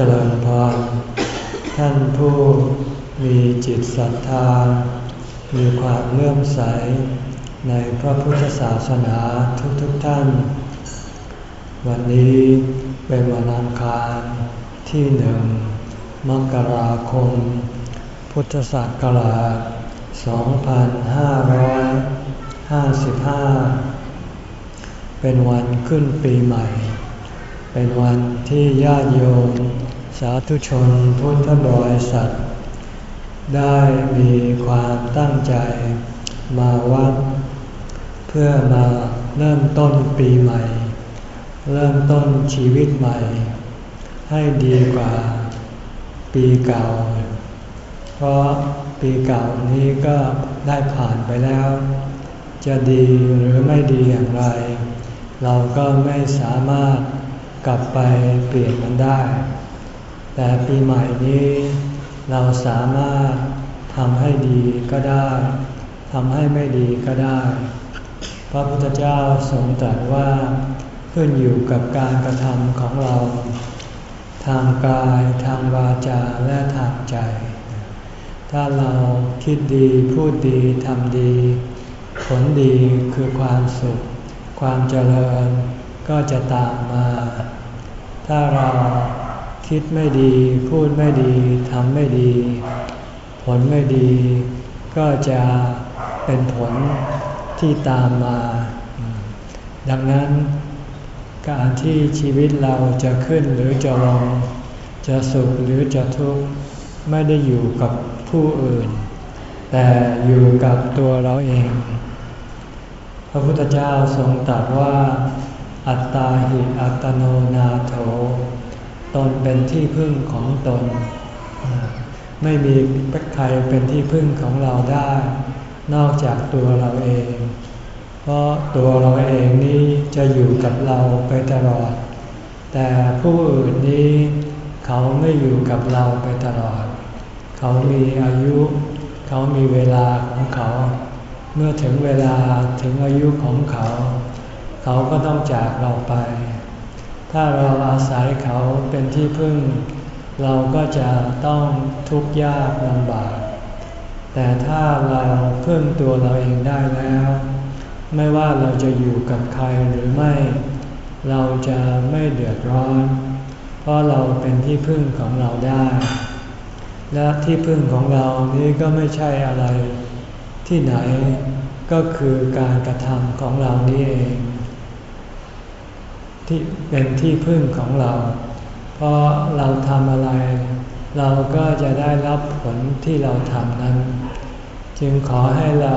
เจริญพร ท่านผู้มีจิตศรัทธา มีความเลื่อมใส ในพระพุทธศาสนาทุกๆทท่าน วันนี้เป็นวันอังคารที่หนึ่งมกราคม พุทธศักราช 2555 เป็นวันขึ้นปีใหม่ เป็นวันที่ญาติโยม สาธุชนพุทธบริษัท ได้มีความตั้งใจมาวัด เพื่อมาเริ่มต้นปีใหม่ เริ่มต้นชีวิตใหม่ ให้ดีกว่าปีเก่า เพราะปีเก่านี้ก็ได้ผ่านไปแล้ว จะดีหรือไม่ดีอย่างไร เราก็ไม่สามารถกลับไปเปลี่ยนมันได้ แต่ปีใหม่นี้ เราสามารถทำให้ดีก็ได้ทำให้ไม่ดีก็ได้ พระพุทธเจ้าทรงตรัสว่าขึ้นอยู่กับการกระทำของเรา ทางกายทางวาจาและทางใจ ถ้าเราคิดดีพูดดีทำดี ผลดีคือความสุข ความเจริญก็จะตามมา ถ้าเรา คิดไม่ดี พูดไม่ดีทำไม่ดี ผลไม่ดี ก็จะเป็นผลที่ตามมา ดังนั้นการที่ชีวิตเราจะขึ้นหรือจะลง จะสุขหรือจะทุกข์ไม่ได้อยู่กับผู้อื่น แต่อยู่กับตัวเราเอง พระพุทธเจ้าทรงตรัสว่า อัตตาหิอัตโนนาโถ ตนเป็นที่พึ่งของตน ไม่มีใครเป็นที่พึ่งของเราได้ นอกจากตัวเราเอง เพราะตัวเราเองนี้จะอยู่กับเราไปตลอด แต่ผู้อื่นนี้เขาไม่อยู่กับเราไปตลอด เขามีอายุ เขามีเวลาของเขา เมื่อถึงเวลาถึงอายุของเขา เขาก็ต้องจากเราไป ถ้าเราอาศัยเขาเป็นที่พึ่ง เราก็จะต้องทุกข์ยากลำบาก แต่ถ้าเราพึ่งตัวเราเองได้แล้ว ไม่ว่าเราจะอยู่กับใครหรือไม่ เราจะไม่เดือดร้อน เพราะเราเป็นที่พึ่งของเราได้ และที่พึ่งของเรานี้ก็ไม่ใช่อะไรที่ไหนก็คือการกระทำของเรานี่เอง ที่เป็นที่พึ่งของเรา เพราะเราทำอะไร เราก็จะได้รับผลที่เราทำนั้น จึงขอให้เรา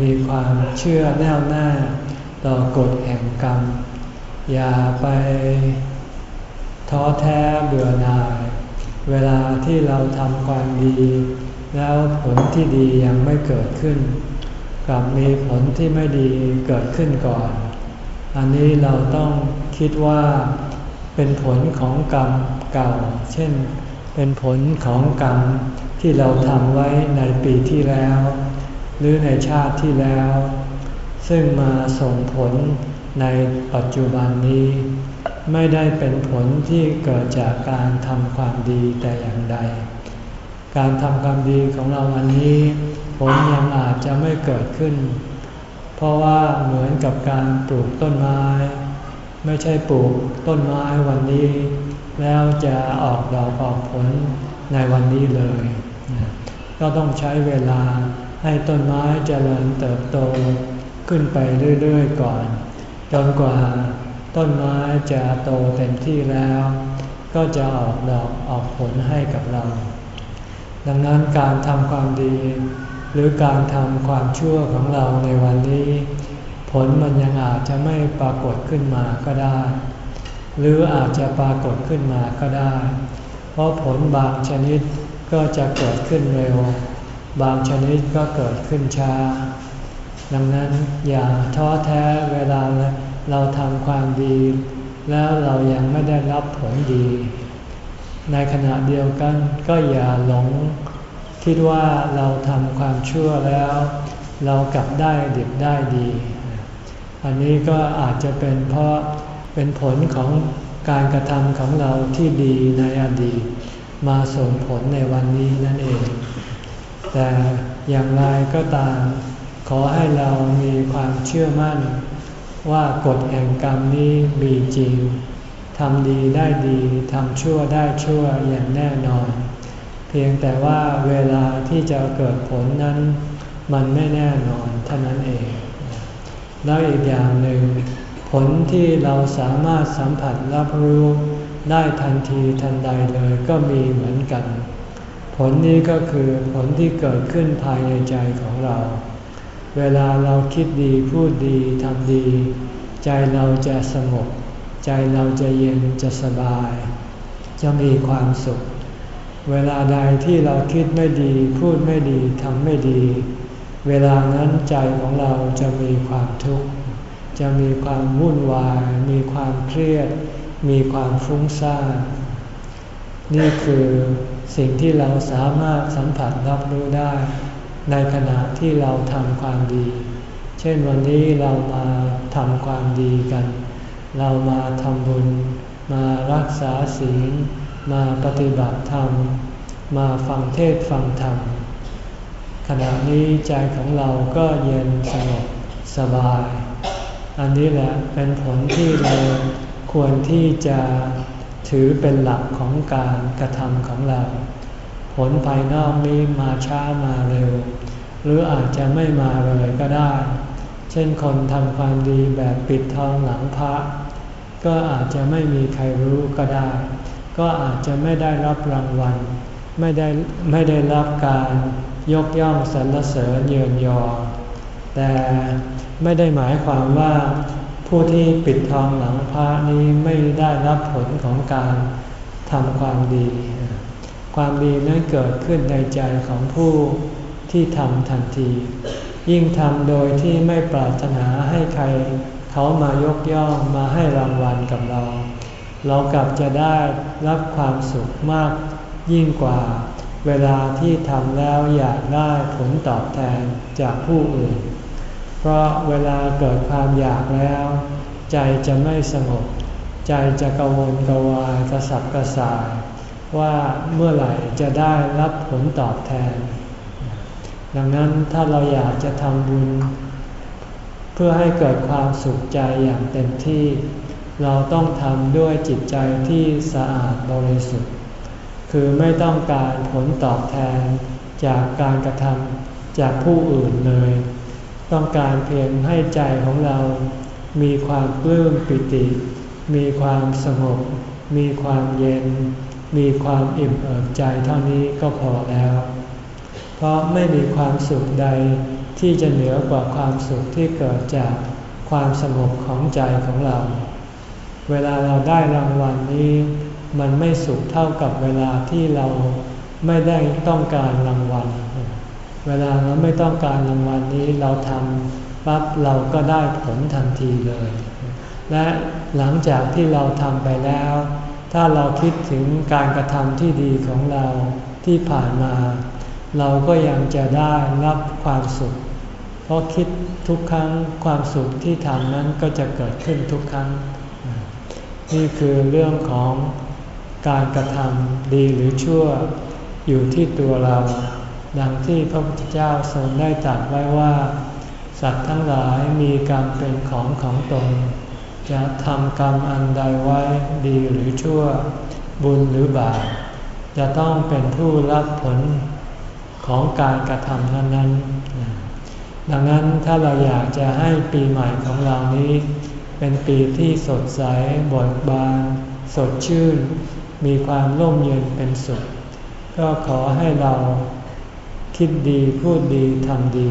มีความเชื่อแน่วแน่ต่อกฎแห่งกรรม อย่าไปท้อแท้เบื่อหน่าย เวลาที่เราทำความดี แล้วผลที่ดียังไม่เกิดขึ้น กลับมีผลที่ไม่ดีเกิดขึ้นก่อน อันนี้เราต้องคิดว่าเป็นผลของกรรมเก่า เช่น เป็นผลของกรรมที่เราทำไว้ในปีที่แล้ว หรือในชาติที่แล้ว ซึ่งมาส่งผลในปัจจุบันนี้ ไม่ได้เป็นผลที่เกิดจากการทำความดีแต่อย่างใด การทำความดีของเราอันนี้ ผลยังอาจจะไม่เกิดขึ้น เพราะว่าเหมือนกับการปลูกต้นไม้ ไม่ใช่ปลูกต้นไม้วันนี้ แล้วจะออกดอกออกผลในวันนี้เลย ก็ต้องใช้เวลาให้ต้นไม้เจริญเติบโตขึ้นไปเรื่อยๆก่อน จนกว่าต้นไม้จะโตเต็มที่แล้ว ก็จะออกดอกออกผลให้กับเรา ดังนั้นการทำความดี หรือการทำความชั่วของเราในวันนี้ ผลมันยังอาจจะไม่ปรากฏขึ้นมาก็ได้ หรืออาจจะปรากฏขึ้นมาก็ได้ เพราะผลบางชนิดก็จะเกิดขึ้นเร็ว บางชนิดก็เกิดขึ้นช้า ดังนั้นอย่าท้อแท้เวลาเราทำความดี แล้วเรายังไม่ได้รับผลดี ในขณะเดียวกันก็อย่าหลง คิดว่าเราทำความชั่วแล้ว เรากลับได้ดีได้ดี อันนี้ก็อาจจะเป็นเพราะเป็นผลของการกระทำของเราที่ดีในอดีต มาส่งผลในวันนี้นั่นเอง แต่อย่างไรก็ตาม ขอให้เรามีความเชื่อมั่น ว่ากฎแห่งกรรมนี้มีจริงทำดีได้ดีทำชั่วได้ชั่วอย่างแน่นอน พียงแต่ว่าเวลาที่จะเกิดผลนั้น มันไม่แน่นอนเท่านั้นเอง แล้วอีกอย่างหนึ่ง ผลที่เราสามารถสัมผัสรับรู้ได้ทันทีทันใดเลยก็มีเหมือนกัน ผลนี้ก็คือผลที่เกิดขึ้นภายในใจของเรา เวลาเราคิดดีพูดดีทำดี ใจเราจะสงบ ใจเราจะเย็นจะสบาย จะมีความสุข เวลาใดที่เราคิดไม่ดี พูดไม่ดีทำไม่ดี เวลานั้นใจของเราจะมีความทุกข์ จะมีความวุ่นวาย มีความเครียด มีความฟุ้งซ่านนี่คือสิ่งที่เราสามารถสัมผัสรับรู้ได้ ในขณะที่เราทำความดี เช่นวันนี้เรามาทำความดีกัน เรามาทำบุญ มารักษาศีล มาปฏิบัติธรรม มาฟังเทศฟังธรรม ขณะนี้ใจของเราก็เย็นสงบสบาย อันนี้แหละเป็นผลที่เราควรที่จะถือเป็นหลักของการกระทำของเรา ผลภายนอกนี้มาช้ามาเร็ว หรืออาจจะไม่มาเลยก็ได้ เช่นคนทำความดีแบบปิดทองหลังพระ ก็อาจจะไม่มีใครรู้ก็ได้ ก็อาจจะไม่ได้รับรางวัล ไม่ได้ไม่ได้รับการยกย่องสรรเสริญเยินยอ แต่ไม่ได้หมายความว่าผู้ที่ปิดทองหลังพระนี้ไม่ได้รับผลของการทำความดี ความดีนั้นเกิดขึ้นในใจของผู้ที่ทำทันที ยิ่งทำโดยที่ไม่ปรารถนาให้ใคร เขามายกย่องมาให้รางวัลกับเรา เรากลับจะได้รับความสุขมากยิ่งกว่า เวลาที่ทำแล้วอยากได้ผลตอบแทนจากผู้อื่น เพราะเวลาเกิดความอยากแล้ว ใจจะไม่สงบ ใจจะกังวลกวายกระสับกระส่ายว่าเมื่อไหร่จะได้รับผลตอบแทน ดังนั้นถ้าเราอยากจะทำบุญ เพื่อให้เกิดความสุขใจอย่างเต็มที่ เราต้องทำด้วยจิตใจที่สะอาดบริสุทธิ์ คือไม่ต้องการผลตอบแทนจากการกระทำจากผู้อื่นเลย ต้องการเพียงให้ใจของเรา มีความปลื้มปิติ มีความสงบ มีความเย็น มีความอิ่มเอิบใจเท่านี้ก็พอแล้ว เพราะไม่มีความสุขใดที่จะเหนือกว่าความสุขที่เกิดจากความสงบของใจของเรา เวลาเราได้รางวัลนี้ มันไม่สุขเท่ากับเวลาที่เราไม่ได้ต้องการรางวัล เวลาเราไม่ต้องการรางวัลนี้เราทำปั๊บเราก็ได้ผลทันทีเลย และหลังจากที่เราทำไปแล้ว ถ้าเราคิดถึงการกระทำที่ดีของเราที่ผ่านมา เราก็ยังจะได้รับความสุข เพราะคิดทุกครั้งความสุขที่ทำนั้นก็จะเกิดขึ้นทุกครั้ง นี่คือเรื่องของการกระทำดีหรือชั่วอยู่ที่ตัวเรา ดังที่พระพุทธเจ้าทรงได้ตรัสไว้ว่า สัตว์ทั้งหลายมีกรรมเป็นของของตน จะทำกรรมอันใดไว้ดีหรือชั่ว บุญหรือบาปจะต้องเป็นผู้รับผลของการกระทำนั้นๆดังนั้นถ้าเราอยากจะให้ปีใหม่ของเรานี้ เป็นปีที่สดใสบดบาน สดชื่น มีความร่มเย็นเป็นสุข ก็ขอให้เราคิดดีพูดดีทำดี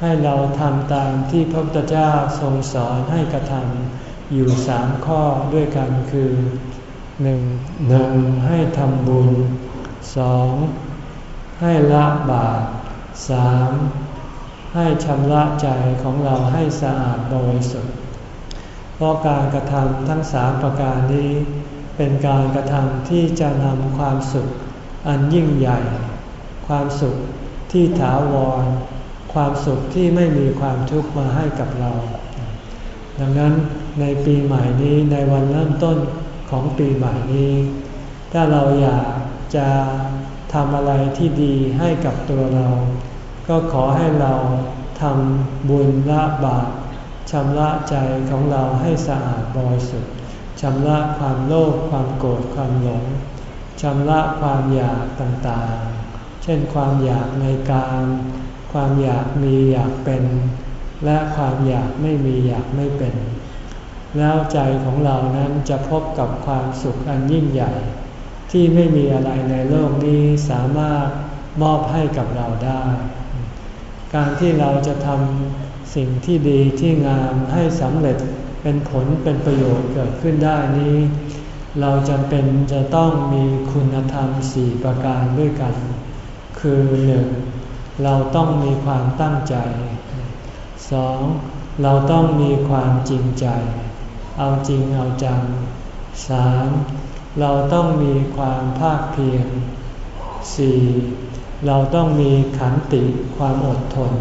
ให้เราทำตามที่พระพุทธเจ้าทรงสอนให้กระทำอยู่สามข้อด้วยกันคือหนึ่งหนึ่งให้ทำบุญสองให้ละบาปสามให้ชำระใจของเราให้สะอาดบริสุทธิ์ เพราะการกระทำทั้งสามประการนี้ เป็นการกระทำที่จะนำความสุขอันยิ่งใหญ่ ความสุขที่ถาวร ความสุขที่ไม่มีความทุกข์มาให้กับเรา ดังนั้นในปีใหม่นี้ในวันเริ่มต้นของปีใหม่นี้ ถ้าเราอยากจะทำอะไรที่ดีให้กับตัวเรา ก็ขอให้เราทำบุญละบาป ชำระใจของเราให้สะอาดบริสุทธิ์ชำระความโลภความโกรธความหลงชำระความอยากต่างๆ เช่นความอยากในการ ความอยากมีอยากเป็น และความอยากไม่มีอยากไม่เป็น แล้วใจของเรานั้นจะพบกับความสุขอันยิ่งใหญ่ ที่ไม่มีอะไรในโลกนี้สามารถมอบให้กับเราได้ การที่เราจะทำ สิ่งที่ดีที่งามให้สำเร็จเป็นผลเป็นประโยชน์เกิดขึ้นได้นี้ เราจำเป็นจะต้องมีคุณธรรมสี่ประการด้วยกัน คือหนึ่งเราต้องมีความตั้งใจสองเราต้องมีความจริงใจ เอาจริงเอาจังสามเราต้องมีความภาคเพียรสี่เราต้องมีขันติความอดทน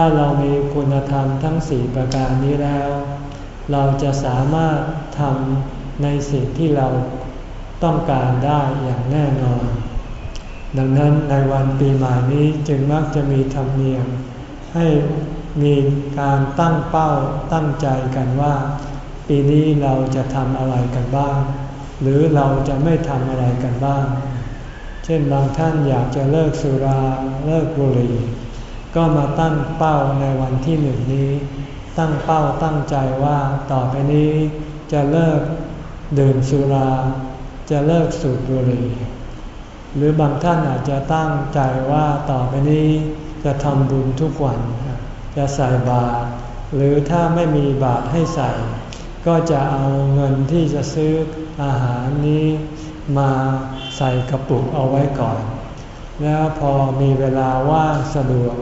ถ้าเรามีคุณธรรมทั้งสี่ประการนี้แล้ว เราจะสามารถทำในสิ่งที่เราต้องการได้อย่างแน่นอน ดังนั้นในวันปีใหม่นี้จึงมักจะมีธรรมเนียม ให้มีการตั้งเป้าตั้งใจกันว่า ปีนี้เราจะทำอะไรกันบ้าง หรือเราจะไม่ทำอะไรกันบ้าง เช่นบางท่านอยากจะเลิกสุราเลิกบุหรี่ ก็มาตั้งเป้าในวันที่หนึ่งนี้ ตั้งเป้าตั้งใจว่าต่อไปนี้จะเลิกดื่มสุรา จะเลิกสูบบุหรี่หรือบางท่านอาจจะตั้งใจว่าต่อไปนี้จะทำบุญทุกวัน จะใส่บาตรหรือถ้าไม่มีบาตรให้ใส่ ก็จะเอาเงินที่จะซื้ออาหารนี้มาใส่กระปุกเอาไว้ก่อน แล้วพอมีเวลาว่างสะดวก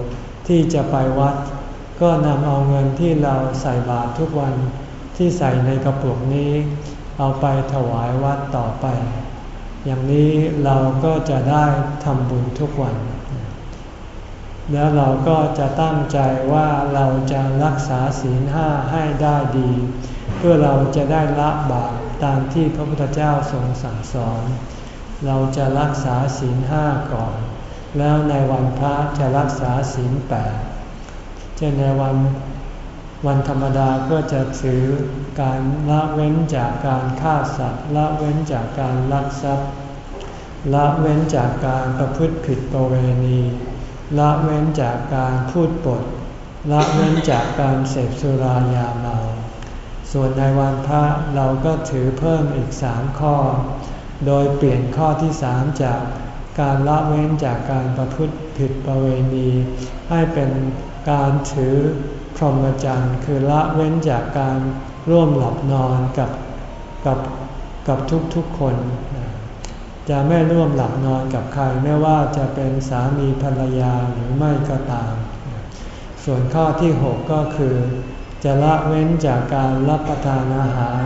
ที่จะไปวัด ก็นำเอาเงินที่เราใส่บาตรทุกวันที่ใส่ในกระปุกนี้ เอาไปถวายวัดต่อไป อย่างนี้เราก็จะได้ทำบุญทุกวัน แล้วเราก็จะตั้งใจว่าเราจะรักษาศีลห้าให้ได้ดี เพื่อเราจะได้ละบาปตามที่พระพุทธเจ้าทรงสั่งสอน เราจะรักษาศีลห้าก่อน แล้วในวันพระจะรักษาศีลแปดเช่นในวันวันธรรมดาก็จะถือการละเว้นจากการฆ่าสัตว์ละเว้นจากการลักทรัพย์ละเว้นจากการประพฤติผิดประเวณี ละเว้นจากการพูดปด ละเว้นจากการเสพสุรายาเมา ส่วนในวันพระเราก็ถือเพิ่มอีกสามข้อ โดยเปลี่ยนข้อที่สามจาก การละเว้นจากการประพฤติผิดประเวณี ให้เป็นการถือพรหมจรรย์คือละเว้นจากการร่วมหลับนอนกับกับกับทุกๆคน จะไม่ร่วมหลับนอนกับใครไม่ว่าจะเป็นสามีภรรยาหรือไม่ก็ตาม ส่วนข้อที่ 6 ก็คือ จะละเว้นจากการรับประทานอาหาร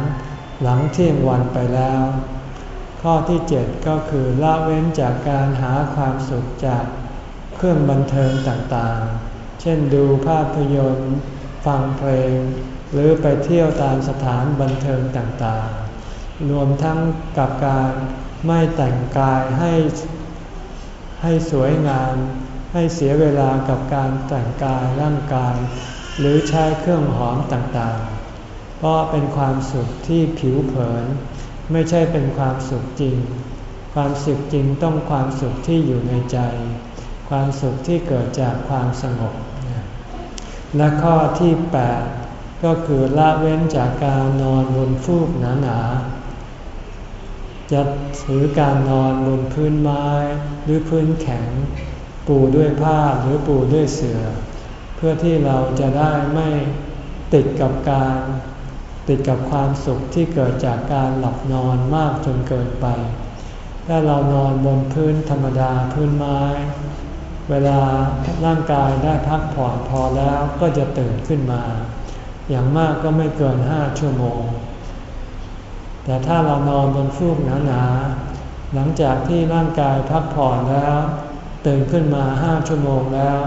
หลังเที่ยงวันไปแล้ว ข้อที่7ก็คือละเว้นจากการหาความสุขจากเครื่องบันเทิงต่างๆ เช่นดูภาพยนตร์ ฟังเพลง หรือไปเที่ยวตามสถานบันเทิงต่างๆ รวมทั้งกับการไม่แต่งกายให้ให้สวยงาม ให้เสียเวลากับการแต่งกายร่างกาย หรือใช้เครื่องหอมต่างๆ เพราะเป็นความสุขที่ผิวเผิน ไม่ใช่เป็นความสุขจริง ความสุขจริงต้องความสุขที่อยู่ในใจ ความสุขที่เกิดจากความสงบ และข้อที่ 8 ก็คือละเว้นจากการนอนบนฟูกหนาๆจะถือการนอนบนพื้นไม้หรือพื้นแข็ง ปูด้วยผ้าหรือปูด้วยเสือ่อ เพื่อที่เราจะได้ไม่ติดกับการ ติดกับความสุขที่เกิดจากการหลับนอนมากจนเกินไป ถ้าเรานอนบนพื้นธรรมดาพื้นไม้ เวลาร่างกายได้พักผ่อนพอแล้วก็จะตื่นขึ้นมา อย่างมากก็ไม่เกินห้าชั่วโมง แต่ถ้าเรานอนบนฟูกหนาๆหลังจากที่ร่างกายพักผ่อนแล้ว ตื่นขึ้นมาห้าชั่วโมงแล้ว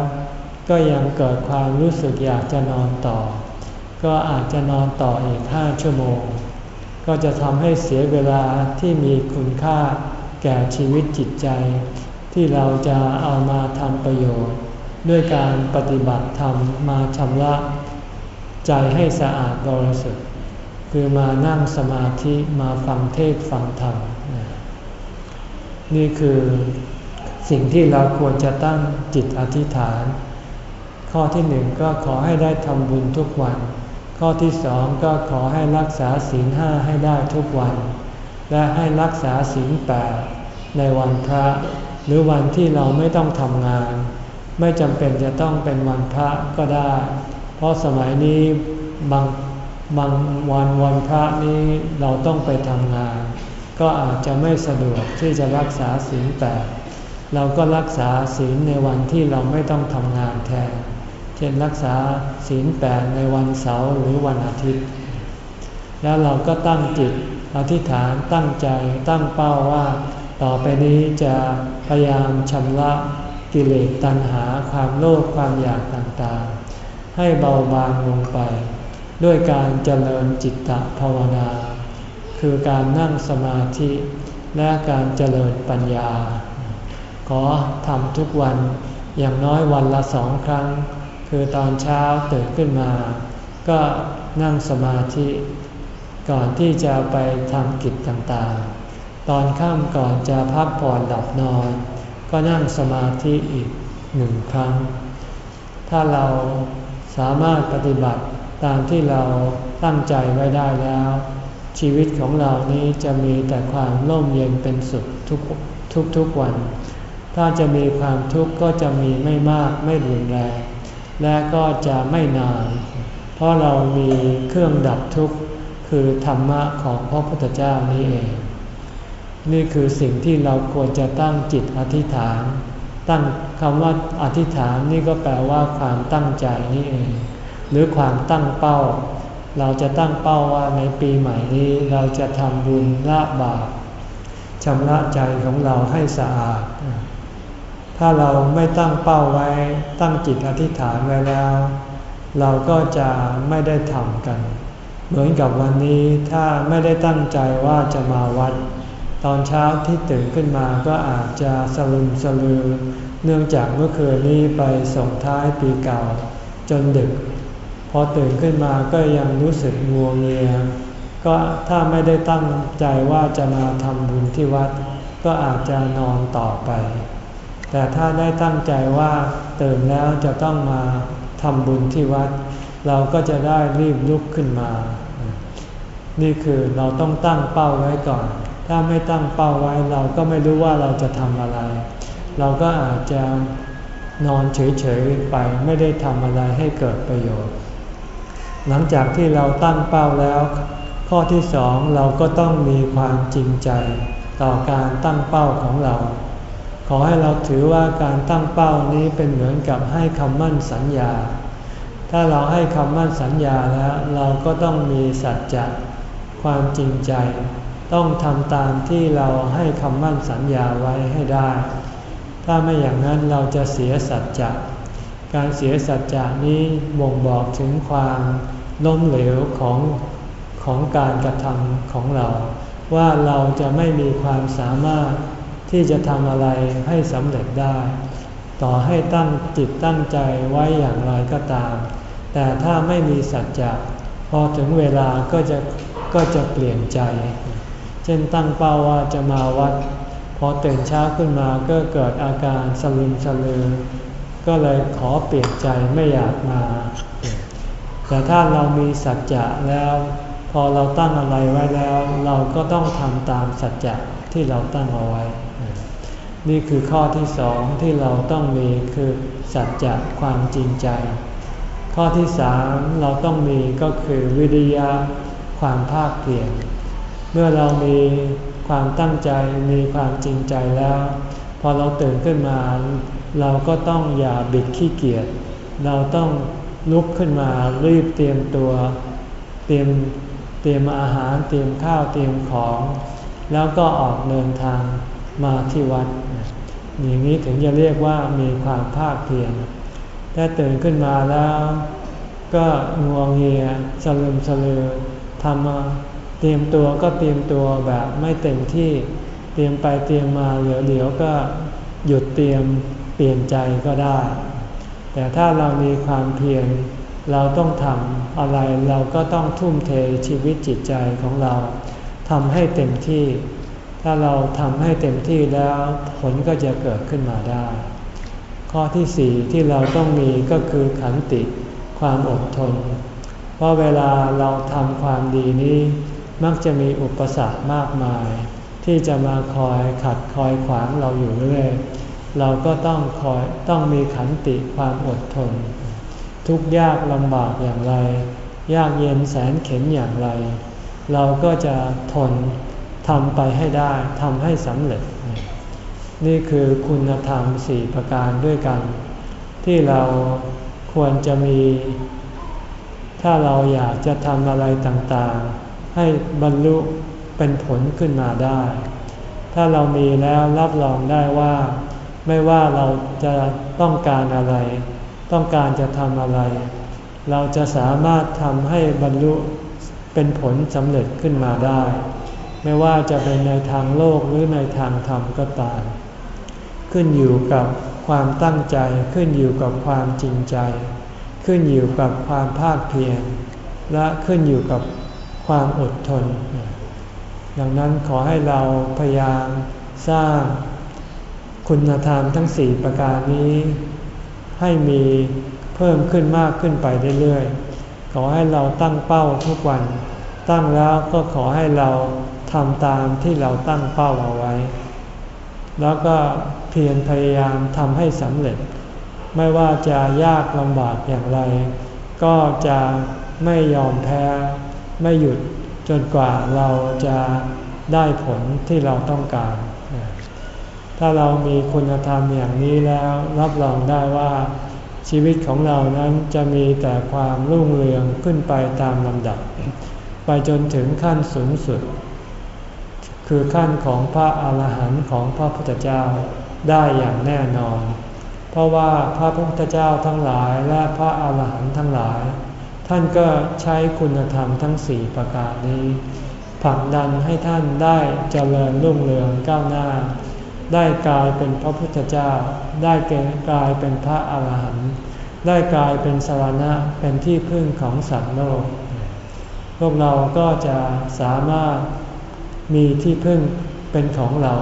ก็ยังเกิดความรู้สึกอยากจะนอนต่อ ก็อาจจะนอนต่ออีกห้าชั่วโมง ก็จะทำให้เสียเวลาที่มีคุณค่าแก่ชีวิตจิตใจ ที่เราจะเอามาทำประโยชน์ ด้วยการปฏิบัติธรรมมาชำระใจให้สะอาดบริสุทธิ์คือมานั่งสมาธิมาฟังเทศฟังธรรม นี่คือสิ่งที่เราควรจะตั้งจิตอธิษฐาน ข้อที่หนึ่งก็ขอให้ได้ทำบุญทุกวัน ข้อที่สองก็ขอให้รักษาศีลห้าให้ได้ทุกวัน และให้รักษาศีลแปดในวันพระ หรือวันที่เราไม่ต้องทำงาน ไม่จำเป็นจะต้องเป็นวันพระก็ได้ เพราะสมัยนี้บางบางวันวันพระนี้เราต้องไปทำงาน ก็อาจจะไม่สะดวกที่จะรักษาศีลแปดเราก็รักษาศีลในวันที่เราไม่ต้องทำงานแทน ช่นรักษาศีลแปดในวันเสาร์หรือวันอาทิตย์ แล้วเราก็ตั้งจิตอธิษฐานตั้งใจตั้งเป้าว่า ต่อไปนี้จะพยายามชำระกิเลสตัณหาความโลภความอยากต่างๆ ให้เบาบางลงไป ด้วยการเจริญจิตตภาวนา คือการนั่งสมาธิและการเจริญปัญญา ขอทำทุกวันอย่างน้อยวันละสองครั้ง คือตอนเช้าตื่นขึ้นมา ก็นั่งสมาธิ ก่อนที่จะไปทำกิจต่างๆ ตอนค่ำก่อนจะพักผ่อนหลับนอน ก็นั่งสมาธิอีกหนึ่งครั้ง ถ้าเราสามารถปฏิบัติตามที่เราตั้งใจไว้ได้แล้ว ชีวิตของเรานี้จะมีแต่ความร่มเย็นเป็นสุขทุกทุกทุกวัน ถ้าจะมีความทุกข์ก็จะมีไม่มากไม่รุนแรง และก็จะไม่นาน เพราะเรามีเครื่องดับทุกข์คือธรรมะของพระพุทธเจ้านี่เอง นี่คือสิ่งที่เราควรจะตั้งจิตอธิษฐาน ตั้งคำว่าอธิษฐานนี่ก็แปลว่าความตั้งใจนี่เอง หรือความตั้งเป้า เราจะตั้งเป้าว่าในปีใหม่นี้เราจะทำบุญละบาปชำระใจของเราให้สะอาด ถ้าเราไม่ตั้งเป้าไว้ ตั้งจิตอธิษฐานไว้แล้ว เราก็จะไม่ได้ทำกัน เหมือนกับวันนี้ถ้าไม่ได้ตั้งใจว่าจะมาวัด ตอนเช้าที่ตื่นขึ้นมาก็อาจจะสลุมสลือ เนื่องจากเมื่อคืนนี้ไปส่งท้ายปีเก่า จนดึก พอตื่นขึ้นมาก็ยังรู้สึกงวงเงียก็ถ้าไม่ได้ตั้งใจว่าจะมาทำบุญที่วัด ก็อาจจะนอนต่อไป แต่ถ้าได้ตั้งใจว่าตื่นแล้วจะต้องมาทำบุญที่วัด เราก็จะได้รีบลุกขึ้นมา นี่คือเราต้องตั้งเป้าไว้ก่อน ถ้าไม่ตั้งเป้าไว้เราก็ไม่รู้ว่าเราจะทำอะไร เราก็อาจจะนอนเฉยๆไปไม่ได้ทำอะไรให้เกิดประโยชน์ หลังจากที่เราตั้งเป้าแล้ว ข้อที่สองเราก็ต้องมีความจริงใจต่อการตั้งเป้าของเรา ขอให้เราถือว่าการตั้งเป้านี้เป็นเหมือนกับให้คำมั่นสัญญา ถ้าเราให้คำมั่นสัญญาแล้วเราก็ต้องมีสัจจะความจริงใจ ต้องทำตามที่เราให้คำมั่นสัญญาไว้ให้ได้ ถ้าไม่อย่างนั้นเราจะเสียสัจจะ การเสียสัจจะนี้บ่งบอกถึงความล้มเหลวของของการกระทำของเรา ว่าเราจะไม่มีความสามารถ ที่จะทำอะไรให้สำเร็จได้ ต่อให้ตั้งจิตตั้งใจไว้อย่างไรก็ตาม แต่ถ้าไม่มีสัจจะพอถึงเวลาก็จะก็จะเปลี่ยนใจ เช่นตั้งเป้าว่าจะมาวัด พอตื่นเช้าขึ้นมาก็เกิดอาการสลึมสลือ ก็เลยขอเปลี่ยนใจไม่อยากมา แต่ถ้าเรามีสัจจะแล้ว พอเราตั้งอะไรไว้แล้ว เราก็ต้องทำตามสัจจะที่เราตั้งเอาไว้ นี่คือข้อที่สองที่เราต้องมีคือสัจจะความจริงใจ ข้อที่สามเราต้องมีก็คือวิริยะความภาคเพียรเมื่อเรามีความตั้งใจมีความจริงใจแล้ว พอเราตื่นขึ้นมา เราก็ต้องอย่าบิดขี้เกียจเราต้องลุกขึ้นมารีบเตรียมตัว เตรียมเตรียมอาหารเตรียมข้าวเตรียมของ แล้วก็ออกเดินทางมาที่วัด อย่างนี้ถึงจะเรียกว่ามีความภาคเพียรถ้าตื่นขึ้นมาแล้ว ก็งวงเงียสลืมสลือทำเตรียมตัวก็เตรียมตัวแบบไม่เต็มที่เตรียมไปเตรียมมาเหลียวๆก็หยุดเตรียมเปลี่ยนใจก็ได้ แต่ถ้าเรามีความเพียรเราต้องทำอะไรเราก็ต้องทุ่มเทชีวิตจิตใจของเราทำให้เต็มที่ ถ้าเราทำให้เต็มที่แล้วผลก็จะเกิดขึ้นมาได้ ข้อที่สี่ที่เราต้องมีก็คือขันติความอดทน เพราะเวลาเราทำความดีนี้ มักจะมีอุปสรรคมากมาย ที่จะมาคอยขัดคอยขวางเราอยู่เรื่อยเราก็ต้องคอยต้องมีขันติความอดทน ทุกยากลำบากอย่างไร ยากเย็นแสนเข็นอย่างไร เราก็จะทน ทำไปให้ได้ทำให้สำเร็จ นี่คือคุณธรรมสี่ประการด้วยกัน ที่เราควรจะมี ถ้าเราอยากจะทำอะไรต่างๆ ให้บรรลุเป็นผลขึ้นมาได้ ถ้าเรามีแล้วรับรองได้ว่า ไม่ว่าเราจะต้องการอะไร ต้องการจะทำอะไร เราจะสามารถทำให้บรรลุเป็นผลสำเร็จขึ้นมาได้ ไม่ว่าจะเป็นในทางโลกหรือในทางธรรมก็ตาม ขึ้นอยู่กับความตั้งใจ ขึ้นอยู่กับความจริงใจ ขึ้นอยู่กับความภาคเพียร และขึ้นอยู่กับความอดทน ดังนั้นขอให้เราพยายามสร้างคุณธรรมทั้งสี่ประการนี้ ให้มีเพิ่มขึ้นมากขึ้นไปเรื่อยๆ ขอให้เราตั้งเป้าทุกวัน ตั้งแล้วก็ขอให้เรา ทำตามที่เราตั้งเป้าเอาไว้ แล้วก็เพียรพยายามทำให้สำเร็จ ไม่ว่าจะยากลำบากอย่างไร ก็จะไม่ยอมแพ้ ไม่หยุดจนกว่าเราจะได้ผลที่เราต้องการ ถ้าเรามีคุณธรรมอย่างนี้แล้วรับรองได้ว่าชีวิตของเรานั้นจะมีแต่ความรุ่งเรืองขึ้นไปตามลำดับ ไปจนถึงขั้นสูงสุด คือขั้นของพระอาหารหันต์ของพระพุทธเจ้าได้อย่างแน่นอน เพราะว่าพระพุทธเจ้าทั้งหลายและพระอาหารหันต์ทั้งหลาย ท่านก็ใช้คุณธรรมทั้งสี่ประการนี้ผลักดันให้ท่านได้เจริญรุ่งเรืองก้าวหน้า ได้กลายเป็นพระพุทธเจ้า ได้กลายเป็นพระอาหารหันต์ได้กลายเป็นสารณะเป็นที่พึ่งของสัตว์โลก พวกเราก็จะสามารถ มีที่พึ่งเป็นของเรา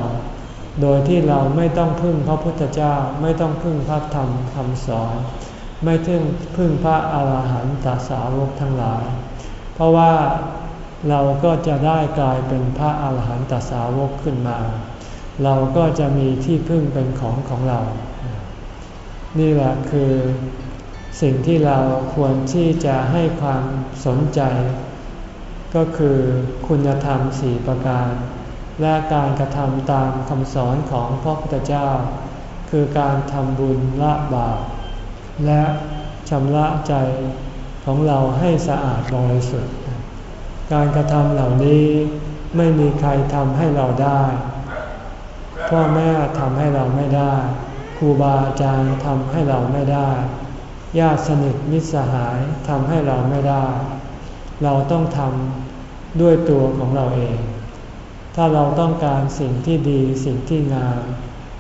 โดยที่เราไม่ต้องพึ่งพระพุทธเจ้า ไม่ต้องพึ่งพระธรรมคำสอน ไม่ถึงพึ่งพระอาหารหันตสาวกทั้งหลาย เพราะว่าเราก็จะได้กลายเป็นพระอาหารหันตสาวกขึ้นมา เราก็จะมีที่พึ่งเป็นของของเรา นี่แหละคือสิ่งที่เราควรที่จะให้ความสนใจ ก็คือคุณธรรมสี่ประการ และการกระทำตามคำสอนของพระพุทธเจ้า คือการทำบุญละบาปและชำระใจของเราให้สะอาดบริสุทธิ์ การกระทำเหล่านี้ไม่มีใครทำให้เราได้พ่อแม่ทำให้เราไม่ได้ครูบาอาจารย์ทำให้เราไม่ได้ ญาติสนิทมิตรสหายทำให้เราไม่ได้ เราต้องทำด้วยตัวของเราเอง ถ้าเราต้องการสิ่งที่ดีสิ่งที่งาม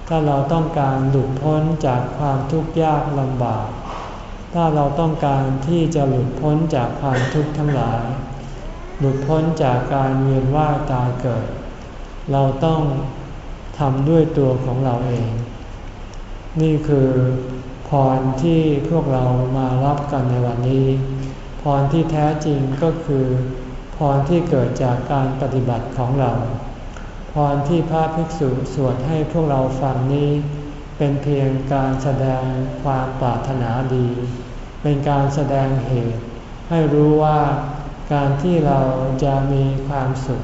ถ้าเราต้องการหลุดพ้นจากความทุกข์ยากลำบาก ถ้าเราต้องการที่จะหลุดพ้นจากความทุกข์ทั้งหลาย หลุดพ้นจากการเวียนว่ายตายเกิด เราต้องทำด้วยตัวของเราเอง นี่คือพรที่พวกเรามารับกันในวันนี้ พรที่แท้จริงก็คือพรที่เกิดจากการปฏิบัติของเรา พรที่พระภิกษุสวดให้พวกเราฟังนี้ เป็นเพียงการแสดงความปรารถนาดี เป็นการแสดงเหตุ ให้รู้ว่าการที่เราจะมีความสุข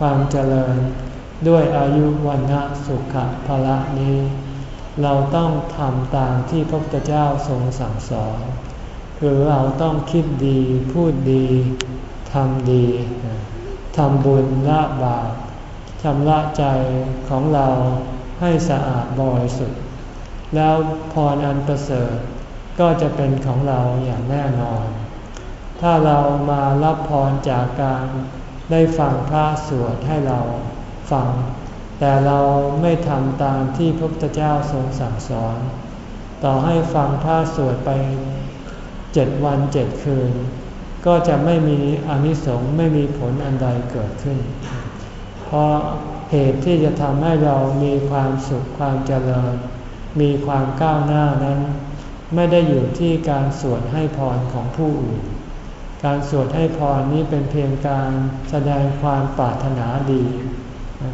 ความเจริญ ด้วยอายุวันนะสุขภะละนี้ เราต้องทำตามที่พระพุทธเจ้าทรงสั่งสอน คือเราต้องคิดดีพูดดีทำดีทำบุญละบาปชำระใจของเราให้สะอาดบริสุทธิ์แล้วพรอันประเสริฐก็จะเป็นของเราอย่างแน่นอน ถ้าเรามารับพรจากการได้ฟังพระสวดให้เราฟัง แต่เราไม่ทำตามที่พระพุทธเจ้าทรงสั่งสอน ต่อให้ฟังพระสวดไป เจ็ดวันเจ็ดคืน ก็จะไม่มีอนิสงส์ไม่มีผลอันใดเกิดขึ้น เพราะเหตุที่จะทำให้เรามีความสุขความเจริญ มีความก้าวหน้านั้น ไม่ได้อยู่ที่การสวดให้พรของผู้อื่น การสวดให้พรนี้เป็นเพียงการแสดงความปรารถนาดี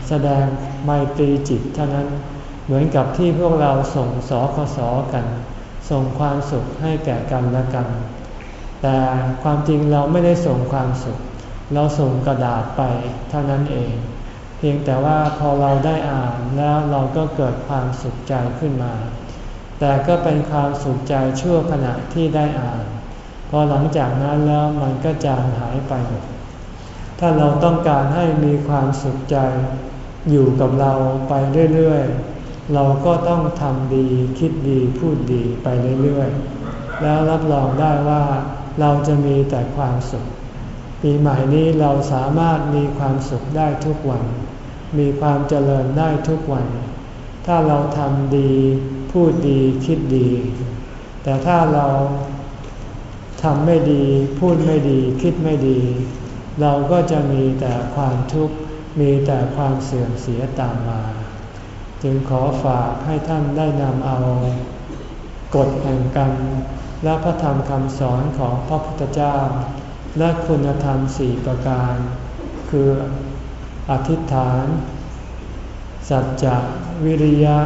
แสดงไมตรีจิตเท่านั้นเหมือนกับที่พวกเราส่งสอคสอกัน ส่งความสุขให้แก่กันและกัน แต่ความจริงเราไม่ได้ส่งความสุข เราส่งกระดาษไปเท่านั้นเอง เพียงแต่ว่าพอเราได้อ่านแล้วเราก็เกิดความสุขใจขึ้นมา แต่ก็เป็นความสุขใจชั่วขณะที่ได้อ่าน พอหลังจากนั้นแล้วมันก็จางหายไปหมดถ้าเราต้องการให้มีความสุขใจอยู่กับเราไปเรื่อยๆ เราก็ต้องทำดีคิดดีพูดดีไปเรื่อยๆ แล้วรับรองได้ว่าเราจะมีแต่ความสุข ปีใหม่นี้เราสามารถมีความสุขได้ทุกวัน มีความเจริญได้ทุกวัน ถ้าเราทำดีพูดดีคิดดี แต่ถ้าเราทำไม่ดี พูดไม่ดีคิดไม่ดี เราก็จะมีแต่ความทุกข์มีแต่ความเสื่อมเสียตามมา จึงขอฝากให้ท่านได้นำเอากฎแห่งกรรมและพระธรรมคำสอนของพระพุทธเจ้า และคุณธรรมสี่ประการ คืออธิษฐาน สัจจะวิริยะ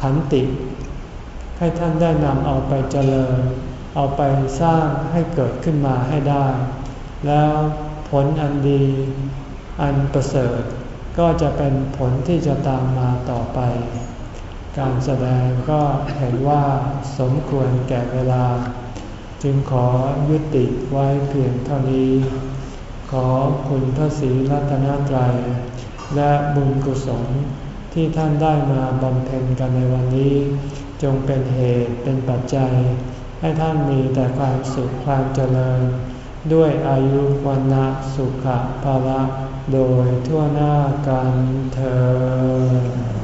ขันติ ให้ท่านได้นำเอาไปเจริญ เอาไปสร้างให้เกิดขึ้นมาให้ได้ แล้วผลอันดีอันประเสริฐ ก็จะเป็นผลที่จะตามมาต่อไป การแสดงก็เห็นว่าสมควรแก่เวลา จึงขอยุติไว้เพียงเท่านี้ ขอคุณพระศรีรัตนตรัย และบุญกุศลที่ท่านได้มาบำเพ็ญกันในวันนี้ จงเป็นเหตุเป็นปัจจัย ให้ท่านมีแต่ความสุขความเจริญ ด้วยอายุวันนะสุขภาละ โดยทั่วหน้ากันเธอ